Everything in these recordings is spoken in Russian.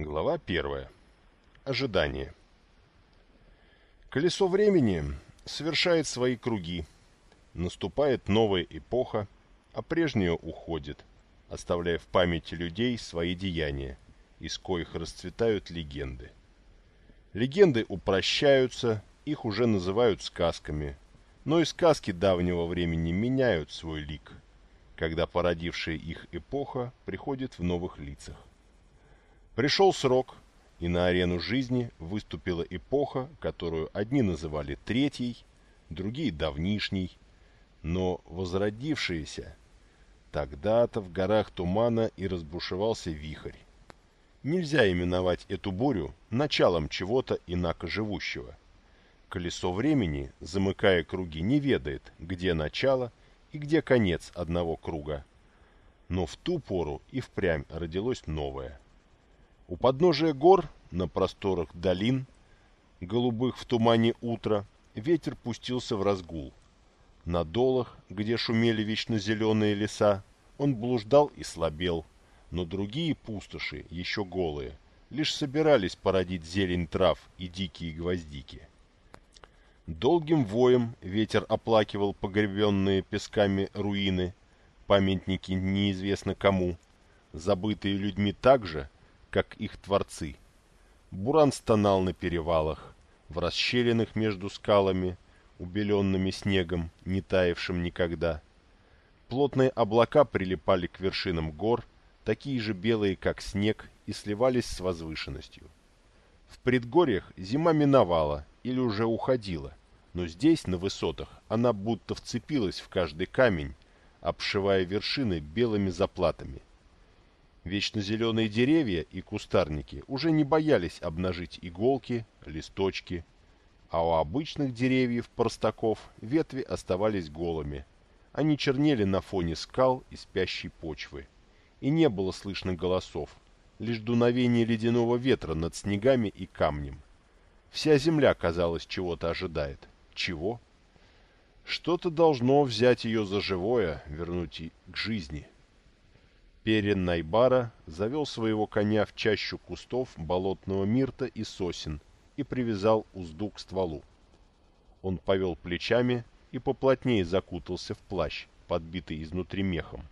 Глава первая. Ожидание. Колесо времени совершает свои круги. Наступает новая эпоха, а прежняя уходит, оставляя в памяти людей свои деяния, из коих расцветают легенды. Легенды упрощаются, их уже называют сказками, но и сказки давнего времени меняют свой лик, когда породившая их эпоха приходит в новых лицах. Пришел срок, и на арену жизни выступила эпоха, которую одни называли третьей, другие давнишней, но возродившаяся тогда-то в горах тумана и разбушевался вихрь. Нельзя именовать эту бурю началом чего-то инако живущего. Колесо времени, замыкая круги, не ведает, где начало и где конец одного круга. Но в ту пору и впрямь родилось новое – у подножия гор, на просторах долин, голубых в тумане утра, ветер пустился в разгул. На долах, где шумели вечно зеленые леса, он блуждал и слабел, но другие пустоши, еще голые, лишь собирались породить зелень трав и дикие гвоздики. Долгим воем ветер оплакивал погребенные песками руины, памятники неизвестно кому, забытые людьми так же, как их творцы. Буран стонал на перевалах, в расщелинах между скалами, убеленными снегом, не таявшим никогда. Плотные облака прилипали к вершинам гор, такие же белые, как снег, и сливались с возвышенностью. В предгорьях зима миновала или уже уходила, но здесь, на высотах, она будто вцепилась в каждый камень, обшивая вершины белыми заплатами. Вечно зеленые деревья и кустарники уже не боялись обнажить иголки, листочки, а у обычных деревьев-простаков ветви оставались голыми. Они чернели на фоне скал и спящей почвы. И не было слышно голосов, лишь дуновение ледяного ветра над снегами и камнем. Вся земля, казалось, чего-то ожидает. Чего? Что-то должно взять ее за живое, вернуть к жизни. — Перин Найбара завел своего коня в чащу кустов болотного мирта и сосен и привязал узду к стволу. Он повел плечами и поплотнее закутался в плащ, подбитый изнутри мехом.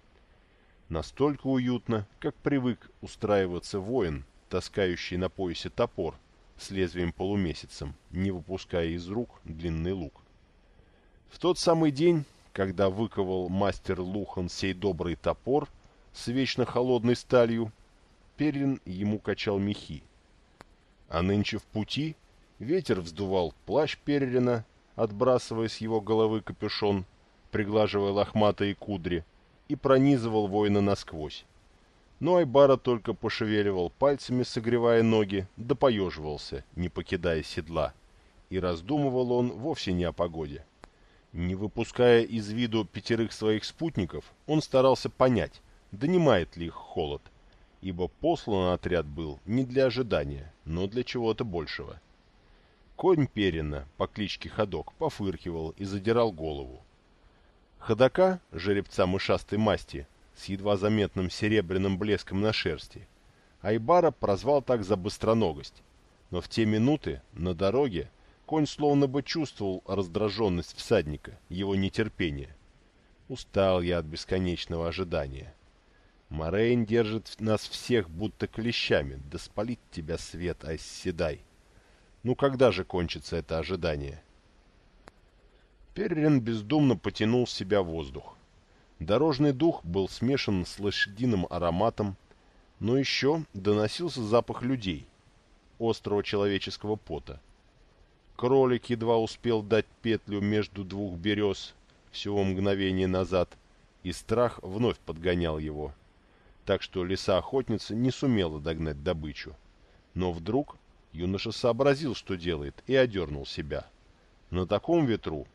Настолько уютно, как привык устраиваться воин, таскающий на поясе топор с лезвием полумесяцем, не выпуская из рук длинный лук. В тот самый день, когда выковал мастер Лухан сей добрый топор, с вечно холодной сталью, Перин ему качал мехи. А нынче в пути ветер вздувал плащ Перрина, отбрасывая с его головы капюшон, приглаживая лохматые кудри, и пронизывал воина насквозь. Но Айбара только пошевеливал пальцами, согревая ноги, да поеживался, не покидая седла. И раздумывал он вовсе не о погоде. Не выпуская из виду пятерых своих спутников, он старался понять, донимает ли их холод, ибо послан отряд был не для ожидания, но для чего-то большего. Конь Перина по кличке Ходок пофыркивал и задирал голову. Ходока, жеребца мышастой масти, с едва заметным серебряным блеском на шерсти, Айбара прозвал так за быстроногость, но в те минуты на дороге конь словно бы чувствовал раздраженность всадника, его нетерпение. Устал я от бесконечного ожидания. Морейн держит нас всех будто клещами, да спалит тебя свет, Айсседай. Ну когда же кончится это ожидание? Перрин бездумно потянул в себя воздух. Дорожный дух был смешан с лошадиным ароматом, но еще доносился запах людей, острого человеческого пота. Кролик едва успел дать петлю между двух берез всего мгновение назад, и страх вновь подгонял его — так что лиса-охотница не сумела догнать добычу. Но вдруг юноша сообразил, что делает, и одернул себя. На таком ветру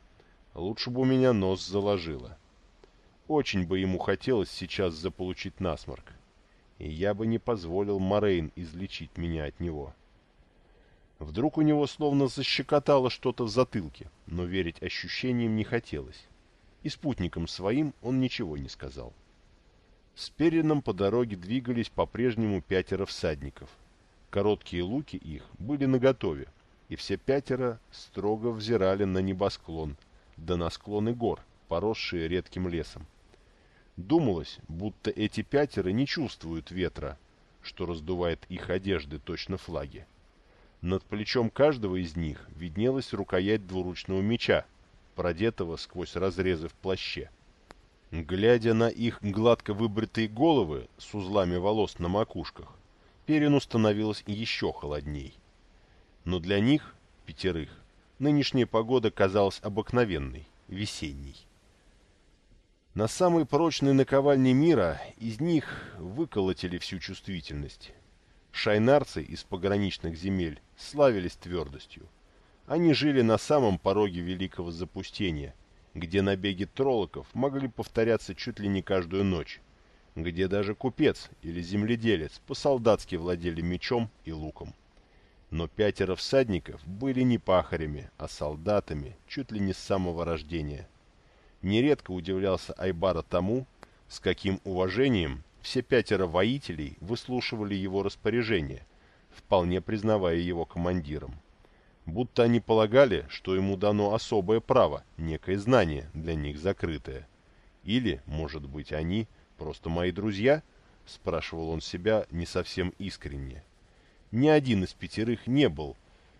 лучше бы у меня нос заложило. Очень бы ему хотелось сейчас заполучить насморк. И я бы не позволил Морейн излечить меня от него. Вдруг у него словно защекотало что-то в затылке, но верить ощущениям не хотелось. И спутникам своим он ничего не сказал. С Перином по дороге двигались по-прежнему пятеро всадников. Короткие луки их были наготове, и все пятеро строго взирали на небосклон, да на склоны гор, поросшие редким лесом. Думалось, будто эти пятеро не чувствуют ветра, что раздувает их одежды точно флаги. Над плечом каждого из них виднелась рукоять двуручного меча, продетого сквозь разрезы в плаще. Глядя на их гладко выбритые головы с узлами волос на макушках, Перину становилось еще холодней. Но для них, пятерых, нынешняя погода казалась обыкновенной, весенней. На самой прочной наковальне мира из них выколотили всю чувствительность. Шайнарцы из пограничных земель славились твердостью. Они жили на самом пороге великого запустения, где набеги троллоков могли повторяться чуть ли не каждую ночь, где даже купец или земледелец по-солдатски владели мечом и луком. Но пятеро всадников были не пахарями, а солдатами чуть ли не с самого рождения. Нередко удивлялся Айбара тому, с каким уважением все пятеро воителей выслушивали его распоряжения, вполне признавая его командиром. Будто они полагали, что ему дано особое право, некое знание, для них закрытое. Или, может быть, они просто мои друзья? Спрашивал он себя не совсем искренне. Ни один из пятерых не был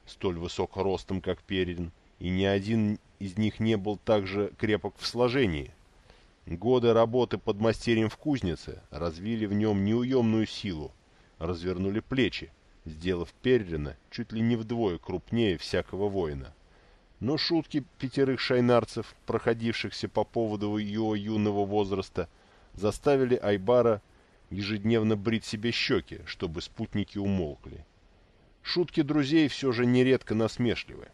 столь высок ростом, как Перин, и ни один из них не был так же крепок в сложении. Годы работы под мастерем в кузнице развили в нем неуемную силу, развернули плечи, сделав Перрина чуть ли не вдвое крупнее всякого воина. Но шутки пятерых шайнарцев, проходившихся по поводу его юного возраста, заставили Айбара ежедневно брить себе щеки, чтобы спутники умолкли. Шутки друзей все же нередко насмешливы.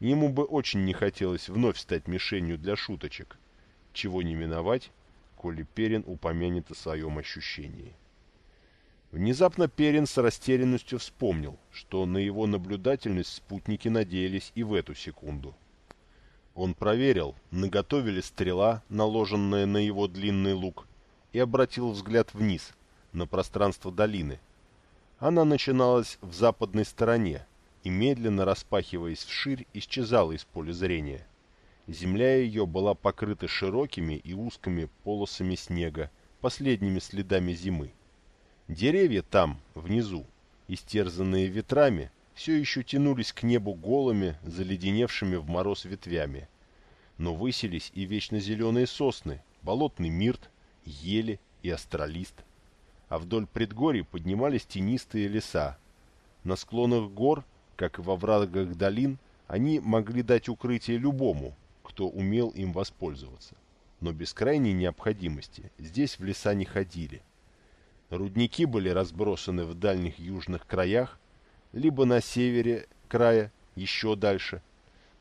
Ему бы очень не хотелось вновь стать мишенью для шуточек, чего не миновать, коли Перин упомянет о своем ощущении. Внезапно Перин с растерянностью вспомнил, что на его наблюдательность спутники надеялись и в эту секунду. Он проверил, наготове ли стрела, наложенная на его длинный лук, и обратил взгляд вниз, на пространство долины. Она начиналась в западной стороне и, медленно распахиваясь вширь, исчезала из поля зрения. Земля ее была покрыта широкими и узкими полосами снега, последними следами зимы. Деревья там, внизу, истерзанные ветрами, все еще тянулись к небу голыми, заледеневшими в мороз ветвями. Но высились и вечно зеленые сосны, болотный мирт, ели и астролист. А вдоль предгорий поднимались тенистые леса. На склонах гор, как и во врагах долин, они могли дать укрытие любому, кто умел им воспользоваться. Но без крайней необходимости здесь в леса не ходили. Рудники были разбросаны в дальних южных краях, либо на севере края, еще дальше.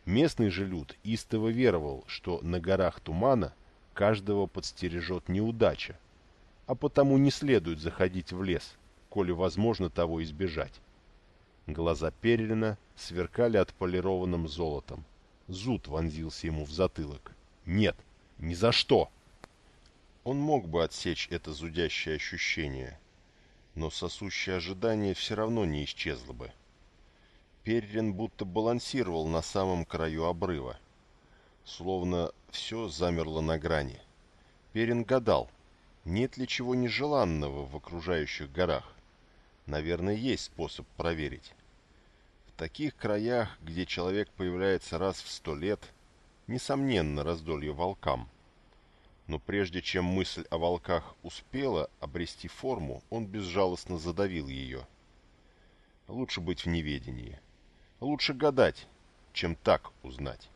Местный же люд истово веровал, что на горах тумана – каждого подстережет неудача, а потому не следует заходить в лес, коли возможно того избежать. Глаза Перелина сверкали отполированным золотом. Зуд вонзился ему в затылок. «Нет, ни за что!» Он мог бы отсечь это зудящее ощущение, но сосущее ожидание все равно не исчезло бы. Перрин будто балансировал на самом краю обрыва словно все замерло на грани. Перин гадал, нет ли чего нежеланного в окружающих горах. Наверное, есть способ проверить. В таких краях, где человек появляется раз в сто лет, несомненно раздолье волкам. Но прежде чем мысль о волках успела обрести форму, он безжалостно задавил ее. Лучше быть в неведении. Лучше гадать, чем так узнать.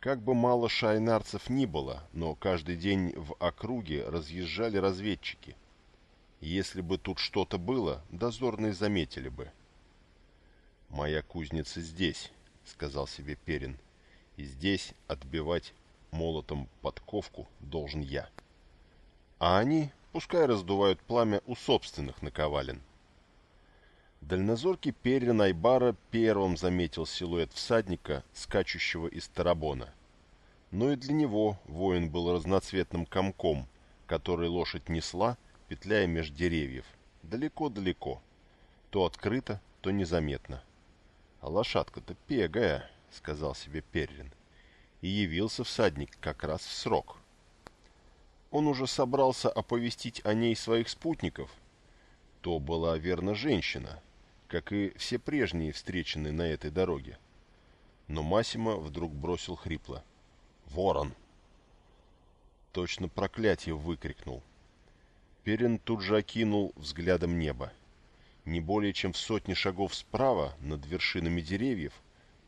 Как бы мало шайнарцев ни было, но каждый день в округе разъезжали разведчики. Если бы тут что-то было, дозорные заметили бы. «Моя кузница здесь», — сказал себе Перин, — «и здесь отбивать молотом подковку должен я. А они пускай раздувают пламя у собственных наковален». Дальнозоркий Перин Айбара первым заметил силуэт всадника, скачущего из тарабона. Но и для него воин был разноцветным комком, который лошадь несла, петляя меж деревьев, далеко-далеко. То открыто, то незаметно. «А лошадка-то пегая», — сказал себе Перлин. И явился всадник как раз в срок. Он уже собрался оповестить о ней своих спутников. То была, верно, женщина, как и все прежние встреченные на этой дороге. Но Масима вдруг бросил хрипло. «Ворон!» Точно проклятие выкрикнул. Перин тут же окинул взглядом небо. Не более чем в сотне шагов справа, над вершинами деревьев,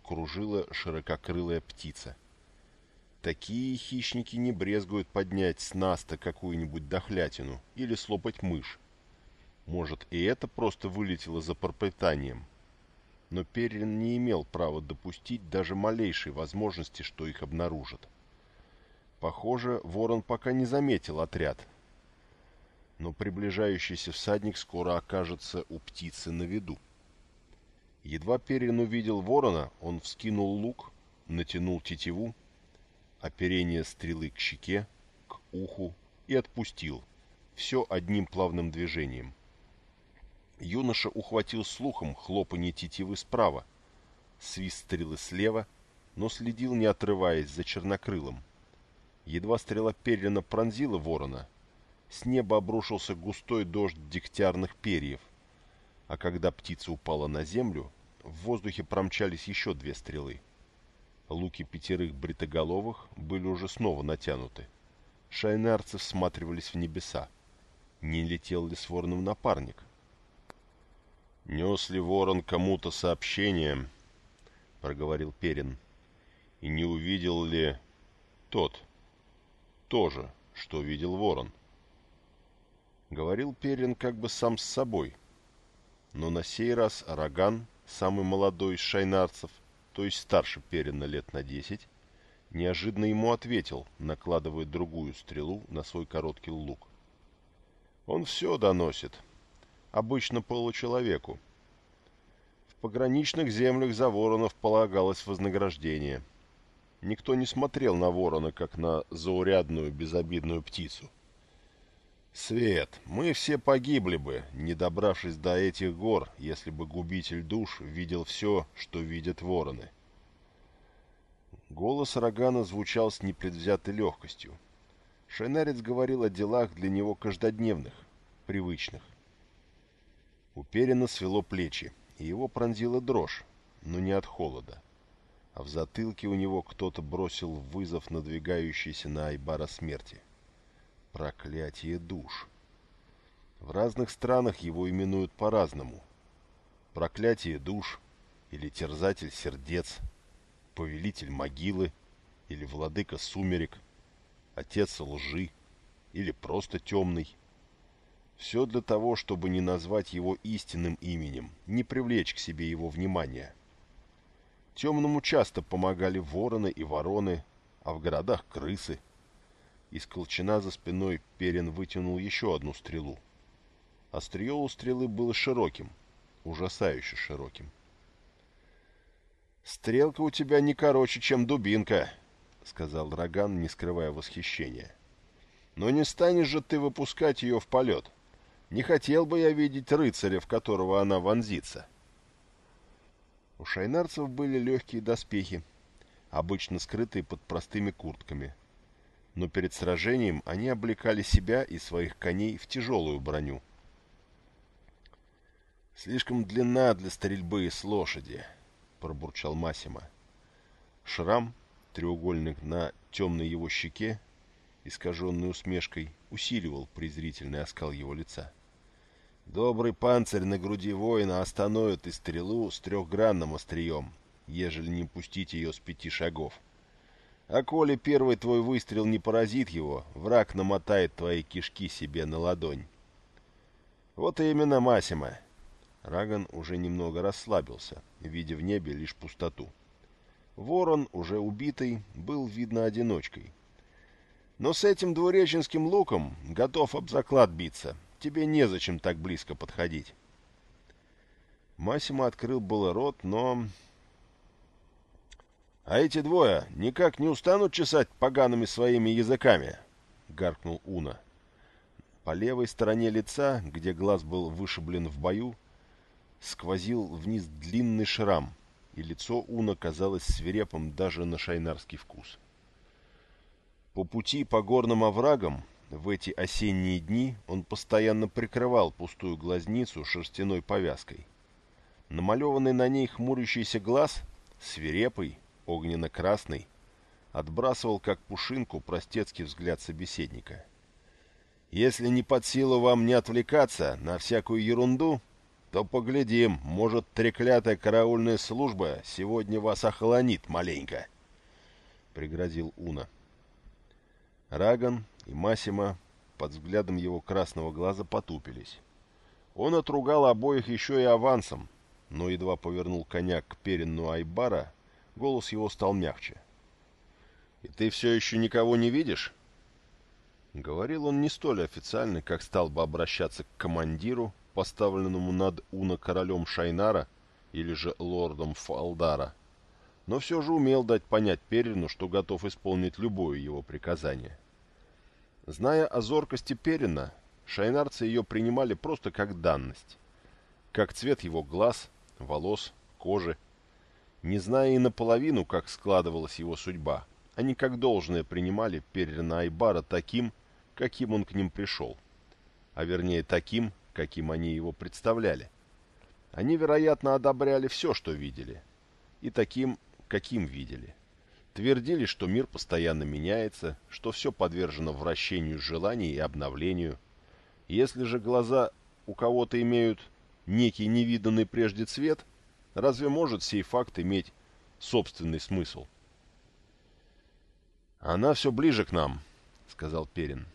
кружила ширококрылая птица. Такие хищники не брезгуют поднять с наста какую-нибудь дохлятину или слопать мышь. Может, и это просто вылетело за пропитанием. Но Перрин не имел права допустить даже малейшей возможности, что их обнаружат. Похоже, ворон пока не заметил отряд. Но приближающийся всадник скоро окажется у птицы на виду. Едва Перин увидел ворона, он вскинул лук, натянул тетиву, оперение стрелы к щеке, к уху и отпустил. Все одним плавным движением. Юноша ухватил слухом хлопанье тетивы справа, свист стрелы слева, но следил, не отрываясь, за чернокрылым. Едва стрела Перлина пронзила ворона, с неба обрушился густой дождь дегтярных перьев, а когда птица упала на землю, в воздухе промчались еще две стрелы. Луки пятерых бритоголовых были уже снова натянуты. Шайнарцы всматривались в небеса. Не летел ли с вороном напарник? «Нес ли ворон кому-то сообщение?» — проговорил Перин. «И не увидел ли тот, тоже, что видел ворон. Говорил Перин как бы сам с собой. Но на сей раз Араган, самый молодой из шайнарцев, то есть старше Перина лет на десять, неожиданно ему ответил, накладывая другую стрелу на свой короткий лук. Он все доносит. Обычно получеловеку. В пограничных землях за воронов полагалось вознаграждение — Никто не смотрел на ворона, как на заурядную безобидную птицу. «Свет, мы все погибли бы, не добравшись до этих гор, если бы губитель душ видел все, что видят вороны». Голос Рогана звучал с непредвзятой легкостью. Шайнарец говорил о делах для него каждодневных, привычных. У Перина свело плечи, и его пронзила дрожь, но не от холода а в затылке у него кто-то бросил вызов надвигающейся на Айбара смерти. Проклятие душ. В разных странах его именуют по-разному. Проклятие душ или терзатель сердец, повелитель могилы или владыка сумерек, отец лжи или просто темный. Все для того, чтобы не назвать его истинным именем, не привлечь к себе его внимания. Темному часто помогали вороны и вороны, а в городах крысы. Из колчана за спиной Перин вытянул еще одну стрелу. Острие у стрелы было широким, ужасающе широким. «Стрелка у тебя не короче, чем дубинка», — сказал Роган, не скрывая восхищения. «Но не станешь же ты выпускать ее в полет. Не хотел бы я видеть рыцаря, в которого она вонзится». У шайнарцев были легкие доспехи, обычно скрытые под простыми куртками. Но перед сражением они облекали себя и своих коней в тяжелую броню. «Слишком длинна для стрельбы с лошади», — пробурчал Масима. Шрам, треугольник на темной его щеке, искаженный усмешкой, усиливал презрительный оскал его лица. Добрый панцирь на груди воина остановит и стрелу с трехгранным острием, ежели не пустить ее с пяти шагов. А коли первый твой выстрел не поразит его, враг намотает твои кишки себе на ладонь. Вот и именно Масима. Раган уже немного расслабился, видя в небе лишь пустоту. Ворон, уже убитый, был, видно, одиночкой. Но с этим двуреченским луком готов об заклад биться, тебе незачем так близко подходить. Массимо открыл было рот, но... — А эти двое никак не устанут чесать погаными своими языками? — гаркнул Уна. По левой стороне лица, где глаз был вышиблен в бою, сквозил вниз длинный шрам, и лицо Уна казалось свирепым даже на шайнарский вкус. По пути по горным оврагам в эти осенние дни он постоянно прикрывал пустую глазницу шерстяной повязкой. Намалеванный на ней хмурящийся глаз, свирепый, огненно-красный, отбрасывал как пушинку простецкий взгляд собеседника. «Если не под силу вам не отвлекаться на всякую ерунду, то поглядим, может, треклятая караульная служба сегодня вас охолонит маленько», — пригрозил Уна. Раган и Масима под взглядом его красного глаза потупились. Он отругал обоих еще и авансом, но едва повернул коня к перенну Айбара, голос его стал мягче. «И ты все еще никого не видишь?» Говорил он не столь официально, как стал бы обращаться к командиру, поставленному над Уна королем Шайнара или же лордом Фалдара, но все же умел дать понять Перину, что готов исполнить любое его приказание. Зная о зоркости Перина, шайнарцы ее принимали просто как данность, как цвет его глаз, волос, кожи. Не зная и наполовину, как складывалась его судьба, они как должное принимали Перина Айбара таким, каким он к ним пришел, а вернее таким, каким они его представляли. Они, вероятно, одобряли все, что видели, и таким, каким видели. Твердили, что мир постоянно меняется, что все подвержено вращению желаний и обновлению. Если же глаза у кого-то имеют некий невиданный прежде цвет, разве может сей факт иметь собственный смысл? «Она все ближе к нам», — сказал Перин.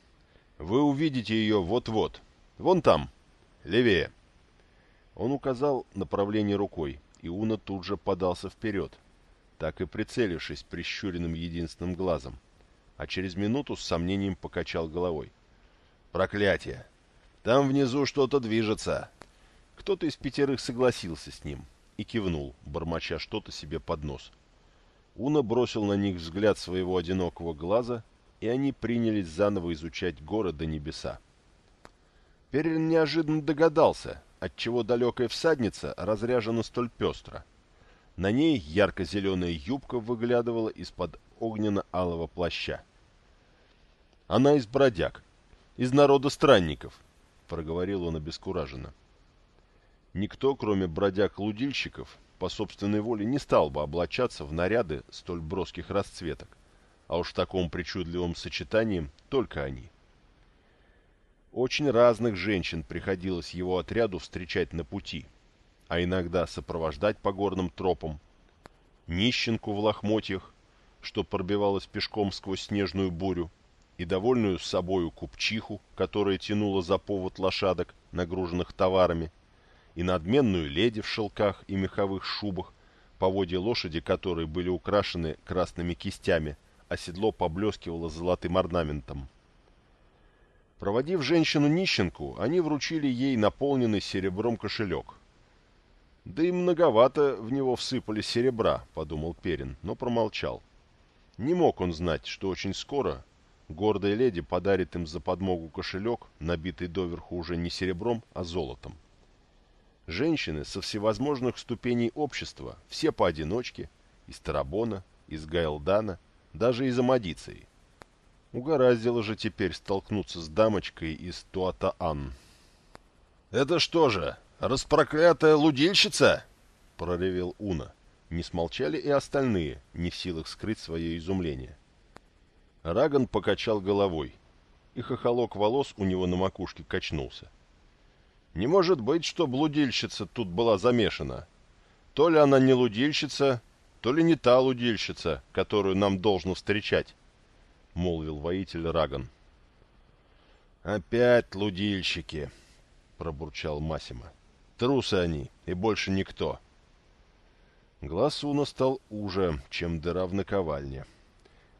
«Вы увидите ее вот-вот. Вон там, левее». Он указал направление рукой, и Уна тут же подался вперед, так и прицелившись прищуренным единственным глазом, а через минуту с сомнением покачал головой. «Проклятие! Там внизу что-то движется!» Кто-то из пятерых согласился с ним и кивнул, бормоча что-то себе под нос. Уна бросил на них взгляд своего одинокого глаза, и они принялись заново изучать горы до небеса. Перин неожиданно догадался, отчего далекая всадница разряжена столь пестро — на ней ярко-зеленая юбка выглядывала из-под огненно-алого плаща. «Она из бродяг, из народа странников», — проговорил он обескураженно. Никто, кроме бродяг-лудильщиков, по собственной воле не стал бы облачаться в наряды столь броских расцветок, а уж в таком причудливом сочетании только они. Очень разных женщин приходилось его отряду встречать на пути — а иногда сопровождать по горным тропам, нищенку в лохмотьях, что пробивалась пешком сквозь снежную бурю, и довольную собою купчиху, которая тянула за повод лошадок, нагруженных товарами, и надменную леди в шелках и меховых шубах, поводья лошади которой были украшены красными кистями, а седло поблескивало золотым орнаментом. Проводив женщину-нищенку, они вручили ей наполненный серебром кошелек — «Да и многовато в него всыпали серебра», — подумал Перин, но промолчал. Не мог он знать, что очень скоро гордая леди подарит им за подмогу кошелек, набитый доверху уже не серебром, а золотом. Женщины со всевозможных ступеней общества, все поодиночке, из Тарабона, из Гайлдана, даже из Амадиции. Угораздило же теперь столкнуться с дамочкой из Туатаан. «Это что же, «Распроклятая лудильщица!» — проревел Уна. Не смолчали и остальные, не в силах скрыть свое изумление. Раган покачал головой, и хохолок волос у него на макушке качнулся. «Не может быть, что блудильщица тут была замешана. То ли она не лудильщица, то ли не та лудильщица, которую нам должно встречать», — молвил воитель Раган. «Опять лудильщики!» — пробурчал Масима. Трусы они, и больше никто. Глаз Уна стал уже, чем дыра в наковальне.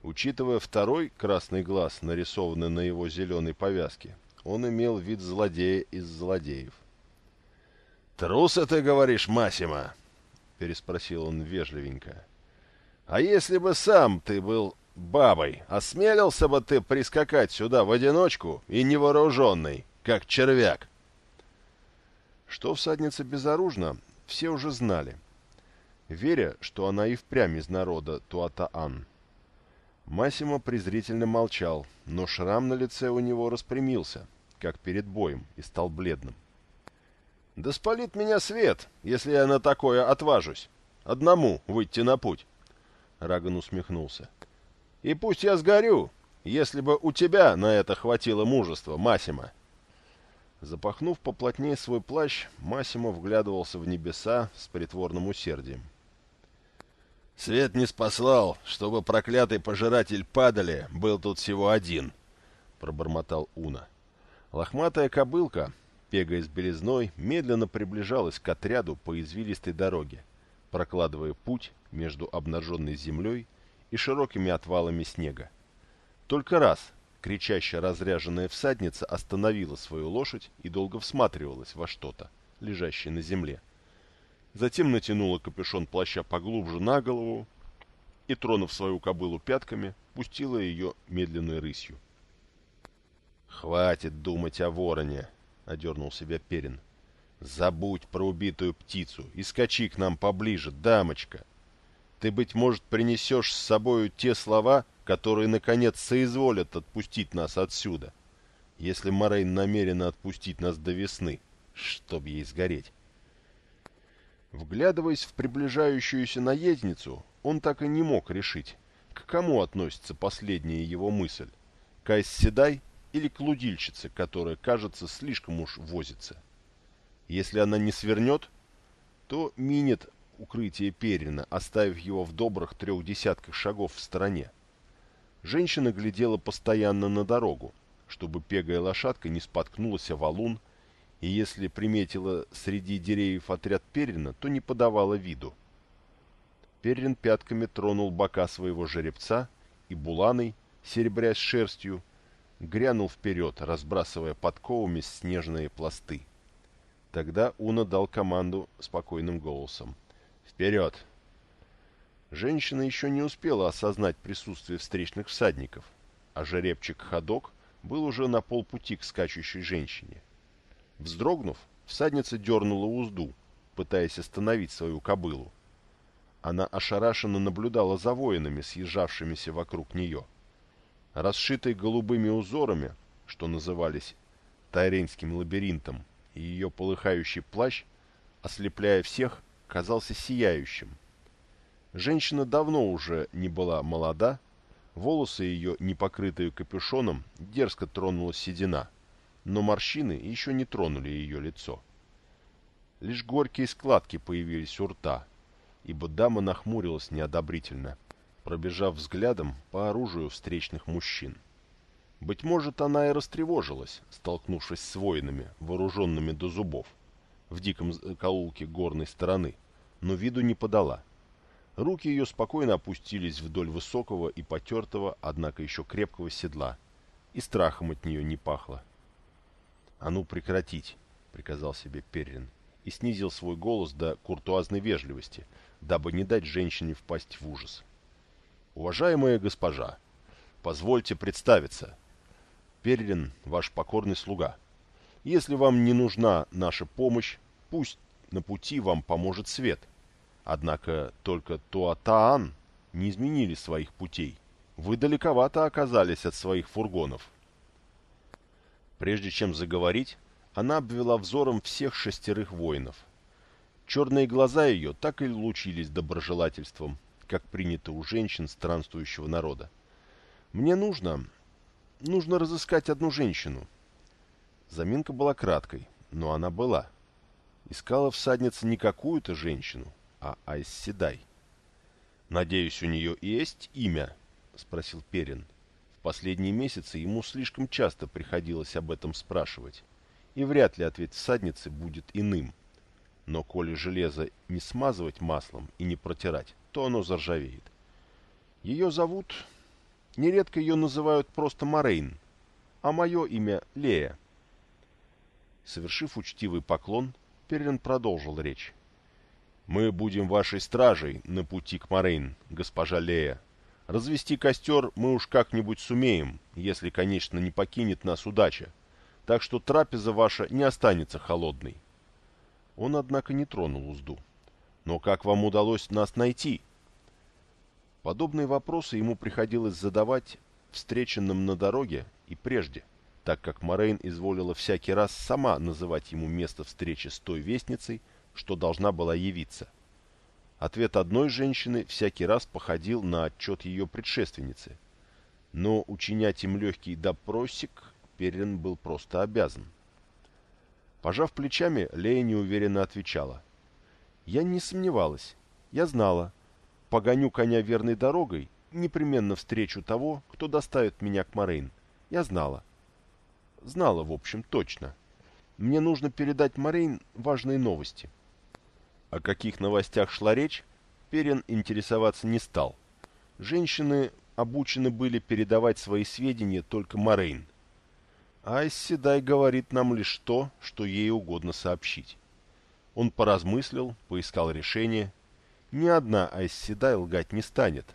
Учитывая второй красный глаз, нарисованный на его зеленой повязке, он имел вид злодея из злодеев. «Трусы, ты говоришь, Масима?» — переспросил он вежливенько. «А если бы сам ты был бабой, осмелился бы ты прискакать сюда в одиночку и невооруженный, как червяк?» Что всадница безоружна, все уже знали, веря, что она и впрямь из народа Туатаан. Массимо презрительно молчал, но шрам на лице у него распрямился, как перед боем, и стал бледным. «Да спалит меня свет, если я на такое отважусь. Одному выйти на путь!» Раган усмехнулся. «И пусть я сгорю, если бы у тебя на это хватило мужества, Массимо!» Запахнув поплотнее свой плащ, Массимо вглядывался в небеса с притворным усердием. Свет не спаслал, чтобы проклятый пожиратель падали был тут всего один, — пробормотал Уна. Лохматая кобылка, пегая с белизной, медленно приближалась к отряду по извилистой дороге, прокладывая путь между обнаженной землей и широкими отвалами снега. Только раз кричащая разряженная всадница остановила свою лошадь и долго всматривалась во что-то, лежащее на земле затем натянула капюшон плаща поглубже на голову и, тронув свою кобылу пятками, пустила ее медленной рысью. «Хватит думать о вороне!» — одернул себя Перин. «Забудь про убитую птицу и скачи к нам поближе, дамочка! Ты, быть может, принесешь с собою те слова, которые, наконец, соизволят отпустить нас отсюда, если Морейн намерена отпустить нас до весны, чтоб ей сгореть». Вглядываясь в приближающуюся наездницу, он так и не мог решить, к кому относится последняя его мысль – к Айсседай или к лудильщице, которая, кажется, слишком уж возится. Если она не свернет, то минет укрытие Перина, оставив его в добрых трех десятках шагов в стороне. Женщина глядела постоянно на дорогу, чтобы пегая лошадка не споткнулась о валун и если приметила среди деревьев отряд Перрина, то не подавала виду. Перрин пятками тронул бока своего жеребца, и буланой, серебрясь шерстью, грянул вперед, разбрасывая подковами снежные пласты. Тогда Уна дал команду спокойным голосом. «Вперед!» Женщина еще не успела осознать присутствие встречных всадников, а жеребчик Ходок был уже на полпути к скачущей женщине. Вздрогнув, всадница дернула узду, пытаясь остановить свою кобылу. Она ошарашенно наблюдала за воинами, съезжавшимися вокруг нее. Расшитый голубыми узорами, что назывались Тайренским лабиринтом, и ее полыхающий плащ, ослепляя всех, казался сияющим. Женщина давно уже не была молода, волосы ее, не покрытые капюшоном, дерзко тронула седина — но морщины еще не тронули ее лицо. Лишь горькие складки появились у рта, ибо дама нахмурилась неодобрительно, пробежав взглядом по оружию встречных мужчин. Быть может, она и растревожилась, столкнувшись с воинами, вооруженными до зубов, в диком каулке горной стороны, но виду не подала. Руки ее спокойно опустились вдоль высокого и потертого, однако еще крепкого седла, и страхом от нее не пахло. «А ну прекратить!» — приказал себе Перрин и снизил свой голос до куртуазной вежливости, дабы не дать женщине впасть в ужас. «Уважаемая госпожа, позвольте представиться. Перрин — ваш покорный слуга. Если вам не нужна наша помощь, пусть на пути вам поможет свет. Однако только Туатаан не изменили своих путей. Вы далековато оказались от своих фургонов, Прежде чем заговорить, она обвела взором всех шестерых воинов. Черные глаза ее так и лучились доброжелательством, как принято у женщин странствующего народа. «Мне нужно... нужно разыскать одну женщину». Заминка была краткой, но она была. Искала всадница не какую-то женщину, а Айсседай. «Надеюсь, у нее есть имя?» — спросил Перин. — последние месяцы ему слишком часто приходилось об этом спрашивать, и вряд ли ответ всадницы будет иным. Но коли железо не смазывать маслом и не протирать, то оно заржавеет. Ее зовут... Нередко ее называют просто Морейн, а мое имя Лея. Совершив учтивый поклон, Перлин продолжил речь. «Мы будем вашей стражей на пути к Морейн, госпожа Лея. Развести костер мы уж как-нибудь сумеем, если, конечно, не покинет нас удача. Так что трапеза ваша не останется холодной. Он, однако, не тронул узду. «Но как вам удалось нас найти?» Подобные вопросы ему приходилось задавать встреченным на дороге и прежде, так как Морейн изволила всякий раз сама называть ему место встречи с той вестницей, что должна была явиться. Ответ одной женщины всякий раз походил на отчет ее предшественницы, но учинять им легкий допросик Перин был просто обязан. Пожав плечами, Лея неуверенно отвечала. «Я не сомневалась. Я знала. Погоню коня верной дорогой, непременно встречу того, кто доставит меня к Морейн. Я знала. Знала, в общем, точно. Мне нужно передать Морейн важные новости. О каких новостях шла речь, Перин интересоваться не стал. Женщины обучены были передавать свои сведения только Морейн. А Исседай говорит нам лишь то, что ей угодно сообщить. Он поразмыслил, поискал решение ни одна Айсседай лгать не станет.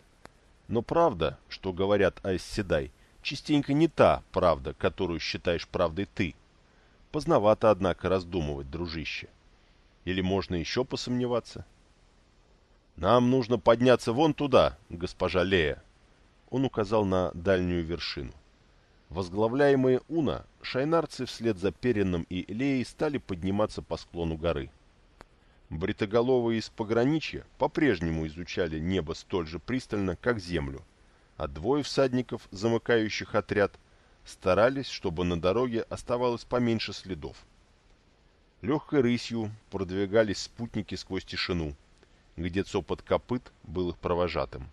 Но правда, что говорят Айсседай, частенько не та правда, которую считаешь правдой ты. Поздновато, однако, раздумывать, дружище. Или можно еще посомневаться? «Нам нужно подняться вон туда, госпожа Лея», — он указал на дальнюю вершину. Возглавляемые Уна, шайнарцы вслед за Перином и Леей стали подниматься по склону горы. Бритоголовые из пограничья по-прежнему изучали небо столь же пристально, как землю, а двое всадников, замыкающих отряд, старались, чтобы на дороге оставалось поменьше следов. Легкой рысью продвигались спутники сквозь тишину, где цопот копыт был их провожатым,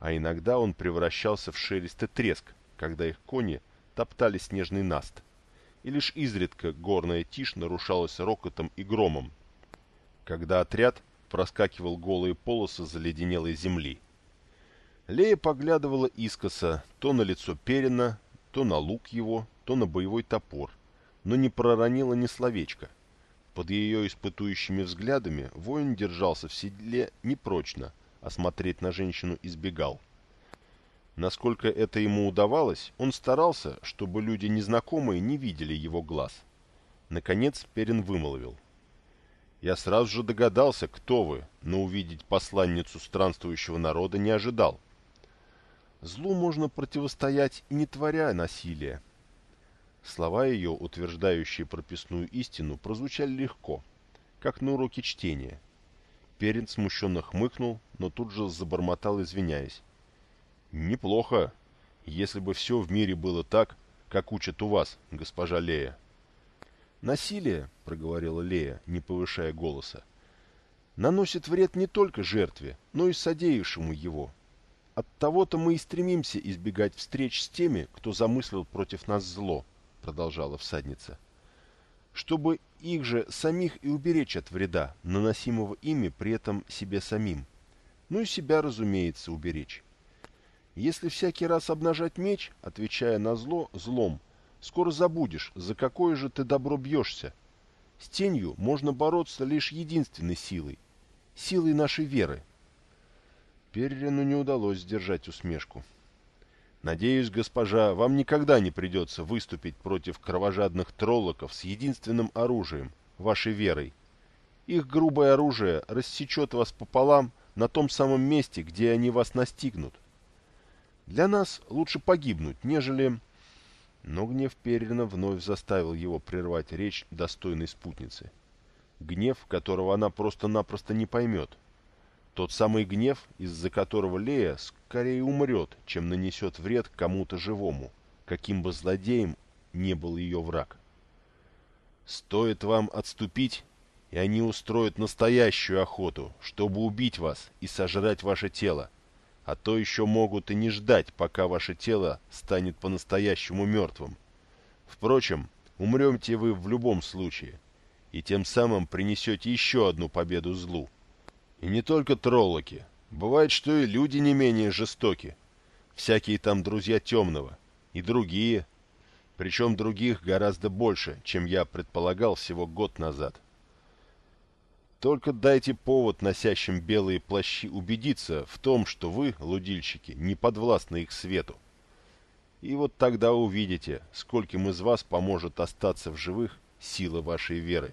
а иногда он превращался в шелест треск, когда их кони топтали снежный наст, и лишь изредка горная тишь нарушалась рокотом и громом, когда отряд проскакивал голые полосы заледенелой земли. Лея поглядывала искоса то на лицо Перина, то на лук его, то на боевой топор, но не проронила ни словечка. Под ее испытующими взглядами воин держался в седле непрочно, а смотреть на женщину избегал. Насколько это ему удавалось, он старался, чтобы люди незнакомые не видели его глаз. Наконец Перин вымолвил. Я сразу же догадался, кто вы, но увидеть посланницу странствующего народа не ожидал. Злу можно противостоять не творя насилия. Слова ее, утверждающие прописную истину, прозвучали легко, как на уроке чтения. Перин смущенно хмыкнул, но тут же забормотал, извиняясь. «Неплохо, если бы все в мире было так, как учат у вас, госпожа Лея». «Насилие», — проговорила Лея, не повышая голоса, — «наносит вред не только жертве, но и содеявшему его. От того-то мы и стремимся избегать встреч с теми, кто замыслил против нас зло», — продолжала всадница, — «чтобы их же самих и уберечь от вреда, наносимого ими при этом себе самим. Ну и себя, разумеется, уберечь. Если всякий раз обнажать меч, отвечая на зло злом, — Скоро забудешь, за какое же ты добро бьешься. С тенью можно бороться лишь единственной силой. Силой нашей веры. Перерину не удалось сдержать усмешку. Надеюсь, госпожа, вам никогда не придется выступить против кровожадных троллоков с единственным оружием, вашей верой. Их грубое оружие рассечет вас пополам на том самом месте, где они вас настигнут. Для нас лучше погибнуть, нежели но гнев Перрина вновь заставил его прервать речь достойной спутницы. Гнев, которого она просто-напросто не поймет. Тот самый гнев, из-за которого Лея скорее умрет, чем нанесет вред кому-то живому, каким бы злодеем не был ее враг. «Стоит вам отступить, и они устроят настоящую охоту, чтобы убить вас и сожрать ваше тело а то еще могут и не ждать, пока ваше тело станет по-настоящему мертвым. Впрочем, умремте вы в любом случае, и тем самым принесете еще одну победу злу. И не только троллоки. Бывает, что и люди не менее жестоки. Всякие там друзья темного. И другие. Причем других гораздо больше, чем я предполагал всего год назад. Только дайте повод носящим белые плащи убедиться в том, что вы, лудильщики, не подвластны их свету. И вот тогда увидите, скольким из вас поможет остаться в живых сила вашей веры.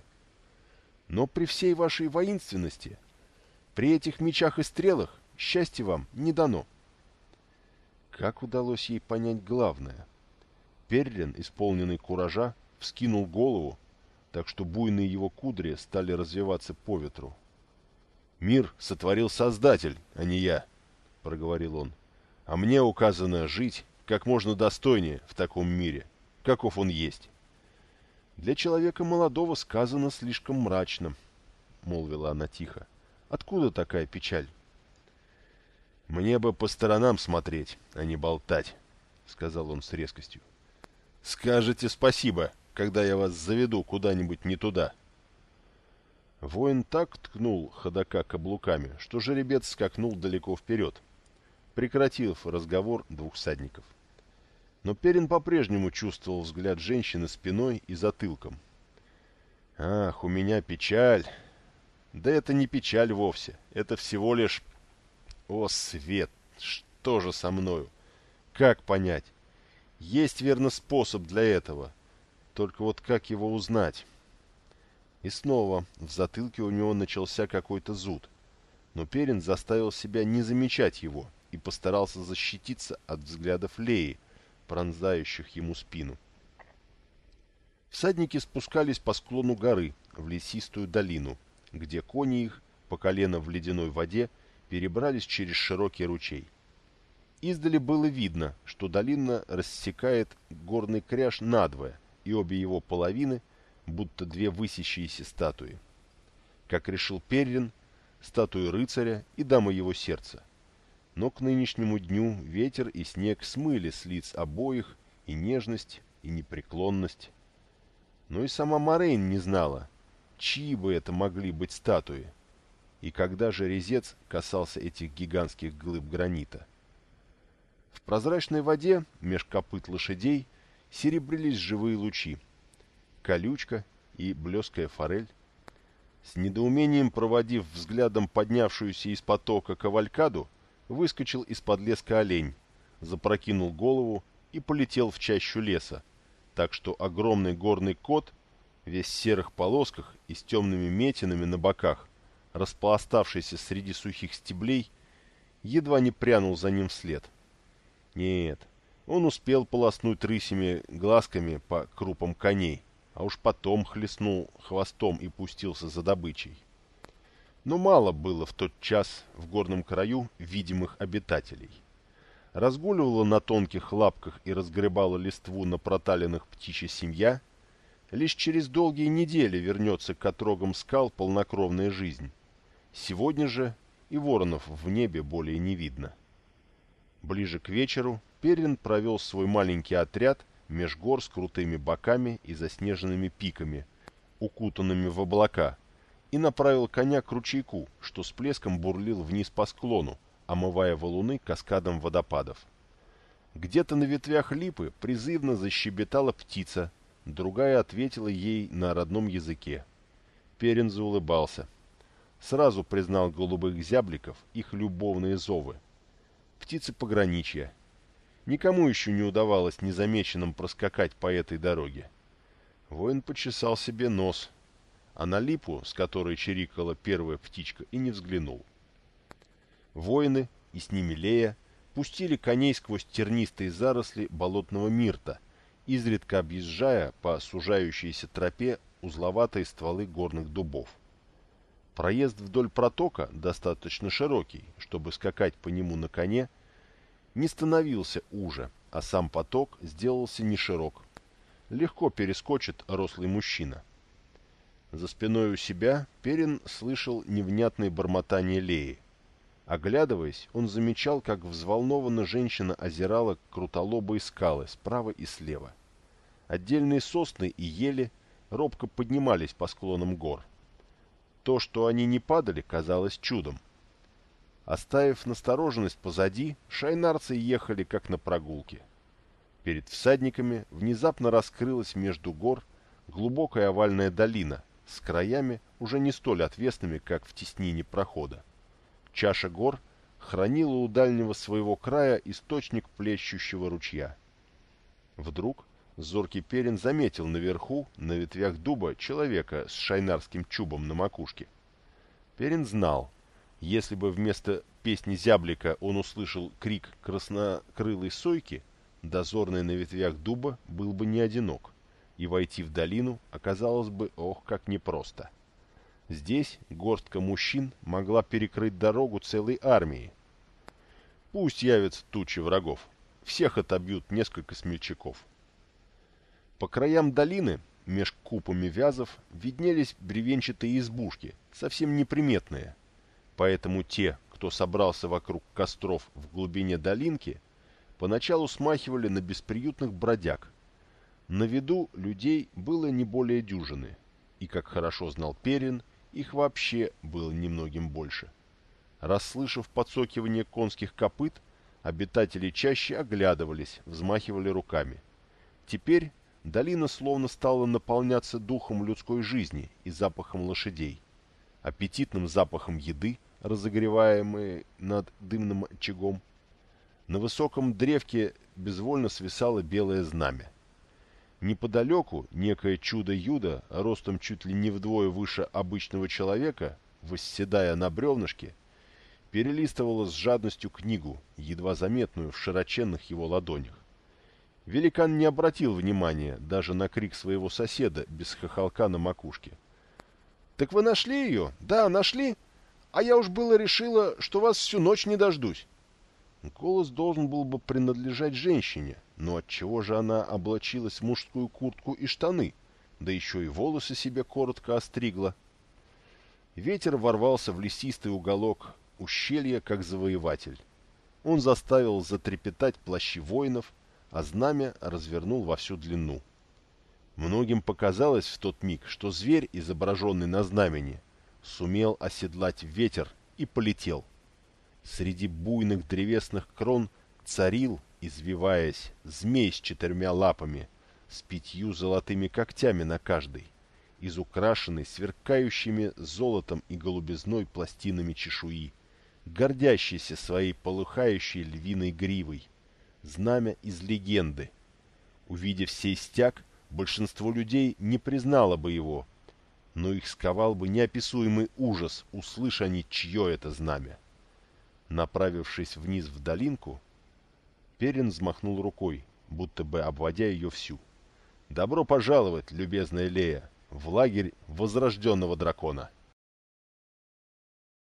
Но при всей вашей воинственности, при этих мечах и стрелах, счастье вам не дано. Как удалось ей понять главное? Перлин, исполненный куража, вскинул голову, так что буйные его кудри стали развиваться по ветру. «Мир сотворил Создатель, а не я», — проговорил он. «А мне указано жить как можно достойнее в таком мире, каков он есть». «Для человека молодого сказано слишком мрачно», — молвила она тихо. «Откуда такая печаль?» «Мне бы по сторонам смотреть, а не болтать», — сказал он с резкостью. «Скажете спасибо, когда я вас заведу куда-нибудь не туда». Воин так ткнул ходока каблуками, что жеребец скакнул далеко вперед, прекратив разговор двух всадников. Но Перин по-прежнему чувствовал взгляд женщины спиной и затылком. «Ах, у меня печаль!» «Да это не печаль вовсе, это всего лишь...» «О, свет! Что же со мною? Как понять? Есть, верно, способ для этого. Только вот как его узнать?» И снова в затылке у него начался какой-то зуд. Но Перин заставил себя не замечать его и постарался защититься от взглядов Леи, пронзающих ему спину. Всадники спускались по склону горы в лесистую долину, где кони их, по колено в ледяной воде, перебрались через широкий ручей. Издали было видно, что долина рассекает горный кряж надвое, и обе его половины будто две высящиеся статуи. Как решил Перрин, статуи рыцаря и дамы его сердца. Но к нынешнему дню ветер и снег смыли с лиц обоих и нежность, и непреклонность. Но и сама Морейн не знала, чьи бы это могли быть статуи, и когда же резец касался этих гигантских глыб гранита. В прозрачной воде, меж копыт лошадей, серебрились живые лучи, колючка и блеская форель. С недоумением проводив взглядом поднявшуюся из потока кавалькаду, выскочил из-под леска олень, запрокинул голову и полетел в чащу леса, так что огромный горный кот, весь в серых полосках и с темными метинами на боках, распластавшийся среди сухих стеблей, едва не прянул за ним вслед. Нет, он успел полоснуть рысями глазками по крупам коней, а уж потом хлестнул хвостом и пустился за добычей. Но мало было в тот час в горном краю видимых обитателей. Разгуливала на тонких лапках и разгребала листву на проталинах птичья семья. Лишь через долгие недели вернется к отрогам скал полнокровная жизнь. Сегодня же и воронов в небе более не видно. Ближе к вечеру Перин провел свой маленький отряд меж гор с крутыми боками и заснеженными пиками, укутанными в облака, и направил коня к ручейку, что с плеском бурлил вниз по склону, омывая валуны каскадом водопадов. Где-то на ветвях липы призывно защебетала птица, другая ответила ей на родном языке. Перин заулыбался. Сразу признал голубых зябликов их любовные зовы. Птицы пограничья, Никому еще не удавалось незамеченным проскакать по этой дороге. Воин почесал себе нос, а на липу, с которой чирикала первая птичка, и не взглянул. Воины, и с ними Лея, пустили коней сквозь тернистые заросли болотного мирта, изредка объезжая по сужающейся тропе узловатые стволы горных дубов. Проезд вдоль протока достаточно широкий, чтобы скакать по нему на коне не становился уже, а сам поток сделался не широк. Легко перескочит рослый мужчина. За спиной у себя Перин слышал невнятное бормотание Леи. Оглядываясь, он замечал, как взволнованно женщина озирала крутолобые скалы справа и слева. Отдельные сосны и ели робко поднимались по склонам гор. То, что они не падали, казалось чудом. Оставив настороженность позади, шайнарцы ехали как на прогулке. Перед всадниками внезапно раскрылась между гор глубокая овальная долина с краями уже не столь отвесными, как в теснине прохода. Чаша гор хранила у дальнего своего края источник плещущего ручья. Вдруг зоркий Перин заметил наверху, на ветвях дуба, человека с шайнарским чубом на макушке. Перин знал, если бы вместо песни зяблика он услышал крик краснокрылой сойки, дозорный на ветвях дуба был бы не одинок, и войти в долину оказалось бы, ох, как непросто. Здесь горстка мужчин могла перекрыть дорогу целой армии. Пусть явятся тучи врагов, всех отобьют несколько смельчаков. По краям долины, меж купами вязов, виднелись бревенчатые избушки, совсем неприметные. Поэтому те, кто собрался вокруг костров в глубине долинки, поначалу смахивали на бесприютных бродяг. На виду людей было не более дюжины, и, как хорошо знал Перин, их вообще было немногим больше. Расслышав подсокивание конских копыт, обитатели чаще оглядывались, взмахивали руками. Теперь Долина словно стала наполняться духом людской жизни и запахом лошадей, аппетитным запахом еды, разогреваемой над дымным очагом. На высоком древке безвольно свисало белое знамя. Неподалеку некое чудо-юдо, ростом чуть ли не вдвое выше обычного человека, восседая на бревнышке, перелистывало с жадностью книгу, едва заметную в широченных его ладонях. Великан не обратил внимания даже на крик своего соседа без хохолка на макушке. «Так вы нашли ее? Да, нашли? А я уж было решила, что вас всю ночь не дождусь». Голос должен был бы принадлежать женщине, но отчего же она облачилась в мужскую куртку и штаны, да еще и волосы себе коротко остригла? Ветер ворвался в лесистый уголок ущелья, как завоеватель. Он заставил затрепетать плащи воинов, а знамя развернул во всю длину. Многим показалось в тот миг, что зверь, изображенный на знамени, сумел оседлать ветер и полетел. Среди буйных древесных крон царил, извиваясь, змей с четырьмя лапами, с пятью золотыми когтями на каждой, изукрашенный сверкающими золотом и голубизной пластинами чешуи, гордящийся своей полыхающей львиной гривой, знамя из легенды. Увидев сей стяг, большинство людей не признало бы его, но их сковал бы неописуемый ужас, услыша они, чье это знамя. Направившись вниз в долинку, Перин взмахнул рукой, будто бы обводя ее всю. «Добро пожаловать, любезная Лея, в лагерь возрожденного дракона!»